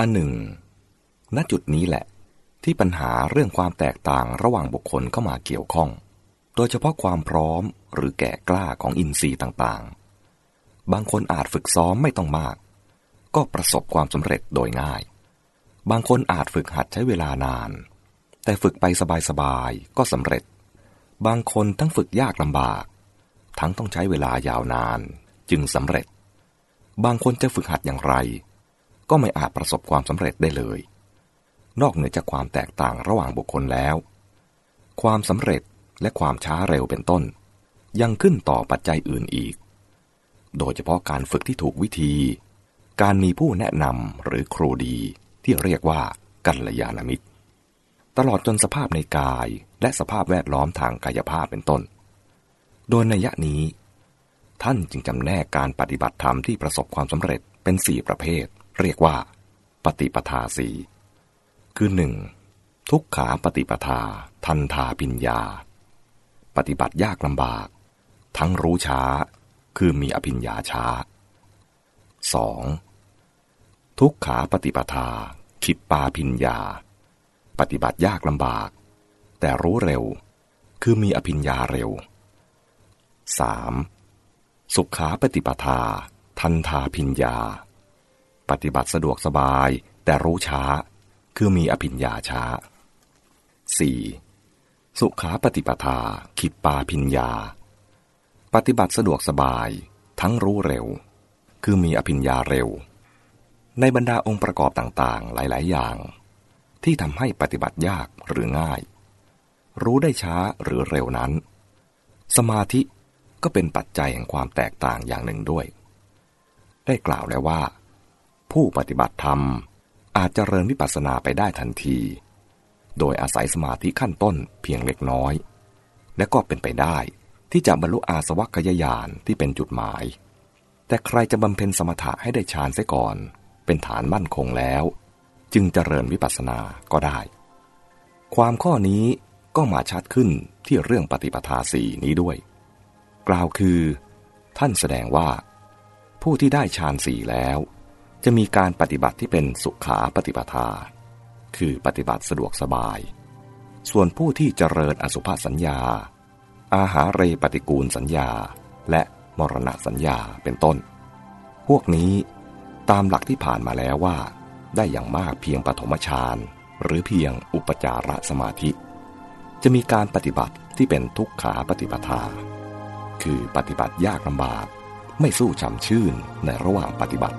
อันหนึ่ง ณ จุดนี้แหละ ที่ปัญหาเรื่องความแตกต่างระหว่างบุคคลเข้ามาเกี่ยวข้อง โดยเฉพาะความพร้อมหรือแก่กล้าของอินทรีย์ต่างๆ บางคนอาจฝึกซ้อมไม่ต้องมาก ก็ประสบความสำเร็จโดยง่าย บางคนอาจฝึกหัดใช้เวลานาน แต่ฝึกไปสบายๆก็สำเร็จ บางคนทั้งฝึกยากลำบาก ทั้งต้องใช้เวลายาวนานจึงสำเร็จ บางคนจะฝึกหัดอย่างไร ก็ไม่อาจประสบความสำเร็จได้เลย นอกเหนือจากความแตกต่างระหว่างบุคคลแล้ว ความสำเร็จและความช้าเร็วเป็นต้น ยังขึ้นต่อปัจจัยอื่นอีก โดยเฉพาะการฝึกที่ถูกวิธี การมีผู้แนะนำหรือครูดีที่เรียกว่ากัลยาณมิตร ตลอดจนสภาพในกายและสภาพแวดล้อมทางกายภาพเป็นต้น โดยในยะนี้ ท่านจึงจำแนกการปฏิบัติธรรมที่ประสบความสำเร็จเป็นสี่ประเภท เรียกว่า ปฏิปทาสี่คือหนึ่งทุกขาปฏิปทา ทันทาปิญญา ปฏิบัติยากลำบาก ทั้งรู้ช้า คือมีอภิญญาช้า 2. ทุกขาปฏิปทา ขิปปาพิญญา ปฏิบัติยากลำบาก แต่รู้เร็ว คือมีอภิญญาเร็ว 3. สุขาปฏิปทา ทันทาพิญญา ปฏิบัติสะดวกสบาย แต่รู้ช้า คือมีอภิญญาช้า 4. สุขาปฏิปทาขิปปาพิญญา ปฏิบัติสะดวกสบาย ทั้งรู้เร็ว คือมีอภิญญาเร็ว ในบรรดาองค์ประกอบต่างๆ หลาย ๆ อย่าง ที่ทำให้ปฏิบัติยากหรือง่าย รู้ได้ช้าหรือเร็วนั้น สมาธิก็เป็นปัจจัยแห่งความแตกต่างอย่างหนึ่งด้วย ได้กล่าวแล้วว่า ผู้ปฏิบัติธรรม อาจเจริญวิปัสสนาไปได้ทันที โดยอาศัยสมาธิขั้นต้นเพียงเล็กน้อย และก็เป็นไปได้ที่จะบรรลุอาสวัคยายานที่เป็นจุดหมาย แต่ใครจะบำเพ็ญสมถะให้ได้ฌานเสียก่อน เป็นฐานมั่นคงแล้ว จึงเจริญวิปัสสนาก็ได้ ความข้อนี้ก็มาชัดขึ้นที่เรื่องปฏิปทาสี่นี้ด้วย กล่าวคือ ท่านแสดงว่า ผู้ที่ได้ฌานสี่แล้ว จะมีการปฏิบัติที่เป็นสุขาปฏิปทา คือปฏิบัติสะดวกสบาย ส่วนผู้ที่เจริญอสุภสัญญา อาหารเรปฏิกูลสัญญา และมรณะสัญญาเป็นต้น พวกนี้ตามหลักที่ผ่านมาแล้วว่า ได้อย่างมากเพียงปฐมฌานหรือเพียงอุปจารสมาธิ จะมีการปฏิบัติที่เป็นทุกขาปฏิปทา คือปฏิบัติยากลำบาก ไม่สู้จำชื่นในระหว่างปฏิบัติ